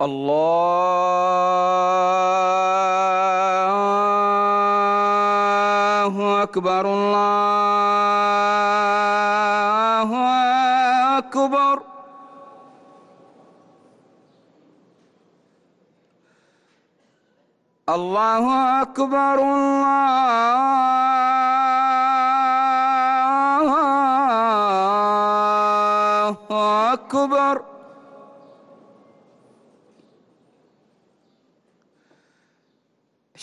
اللہ اکبر اللہ اکبر اللہ اکبر اللہ اکبر